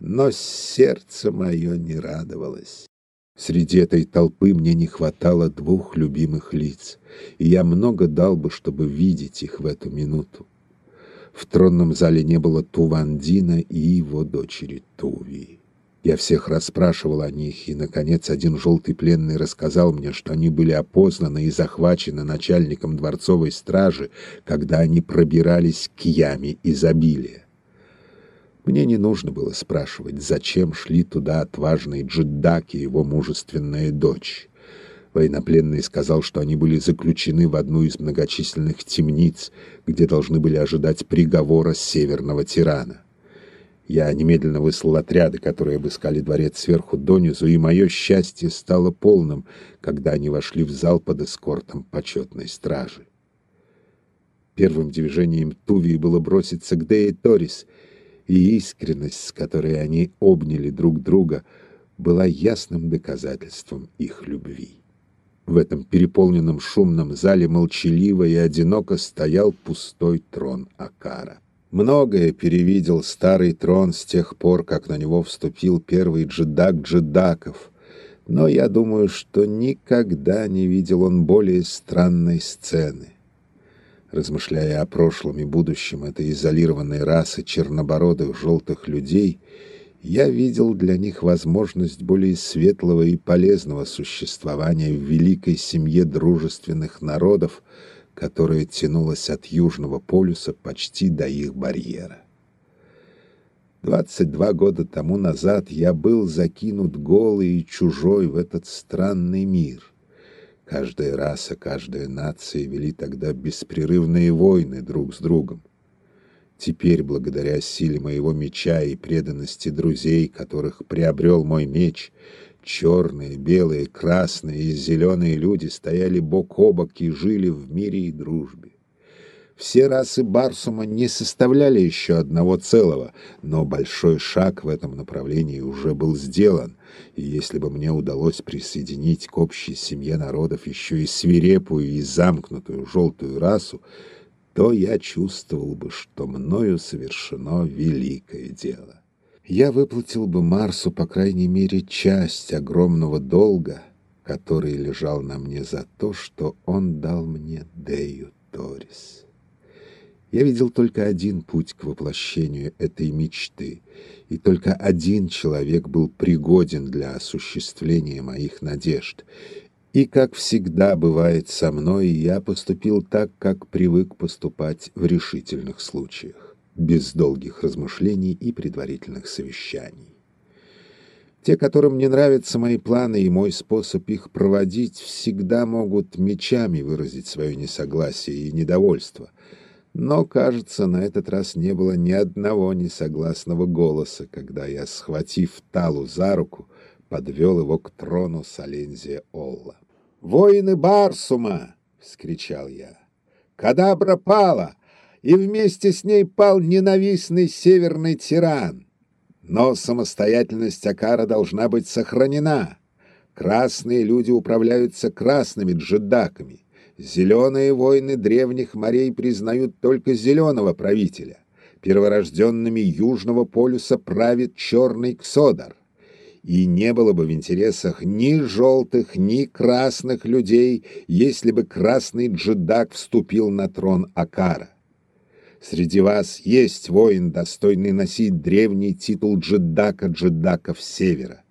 но сердце мое не радовалось. Среди этой толпы мне не хватало двух любимых лиц, и я много дал бы, чтобы видеть их в эту минуту. В тронном зале не было Тувандина и его дочери Туви. Я всех расспрашивал о них, и, наконец, один желтый пленный рассказал мне, что они были опознаны и захвачены начальником дворцовой стражи, когда они пробирались к яме изобилия. Мне не нужно было спрашивать, зачем шли туда отважный Джиддак и его мужественная дочь. Военнопленный сказал, что они были заключены в одну из многочисленных темниц, где должны были ожидать приговора северного тирана. Я немедленно выслал отряды, которые обыскали дворец сверху донизу, и мое счастье стало полным, когда они вошли в зал под эскортом почетной стражи. Первым движением Тувии было броситься к Деи Торис, и искренность, с которой они обняли друг друга, была ясным доказательством их любви. В этом переполненном шумном зале молчаливо и одиноко стоял пустой трон Акара. Многое перевидел старый трон с тех пор, как на него вступил первый джедак джедаков, но я думаю, что никогда не видел он более странной сцены. Размышляя о прошлом и будущем этой изолированной расы чернобородых желтых людей, я видел для них возможность более светлого и полезного существования в великой семье дружественных народов, которая тянулась от Южного полюса почти до их барьера. 22 года тому назад я был закинут голый и чужой в этот странный мир. Каждая раса, каждая нация вели тогда беспрерывные войны друг с другом. Теперь, благодаря силе моего меча и преданности друзей, которых приобрел мой меч, Черные, белые, красные и зеленые люди стояли бок о бок и жили в мире и дружбе. Все расы Барсума не составляли еще одного целого, но большой шаг в этом направлении уже был сделан, и если бы мне удалось присоединить к общей семье народов еще и свирепую и замкнутую желтую расу, то я чувствовал бы, что мною совершено великое дело я выплатил бы Марсу, по крайней мере, часть огромного долга, который лежал на мне за то, что он дал мне Дею Торис. Я видел только один путь к воплощению этой мечты, и только один человек был пригоден для осуществления моих надежд. И, как всегда бывает со мной, я поступил так, как привык поступать в решительных случаях без долгих размышлений и предварительных совещаний. Те, которым не нравятся мои планы и мой способ их проводить, всегда могут мечами выразить свое несогласие и недовольство. Но, кажется, на этот раз не было ни одного несогласного голоса, когда я, схватив Талу за руку, подвел его к трону Солензия Олла. «Воины Барсума!» — вскричал я. «Кадабра пала! и вместе с ней пал ненавистный северный тиран. Но самостоятельность Акара должна быть сохранена. Красные люди управляются красными джедаками. Зеленые воины древних морей признают только зеленого правителя. Перворожденными Южного полюса правит черный Ксодар. И не было бы в интересах ни желтых, ни красных людей, если бы красный джедак вступил на трон Акара. Среди вас есть воин, достойный носить древний титул джедака джедаков Севера.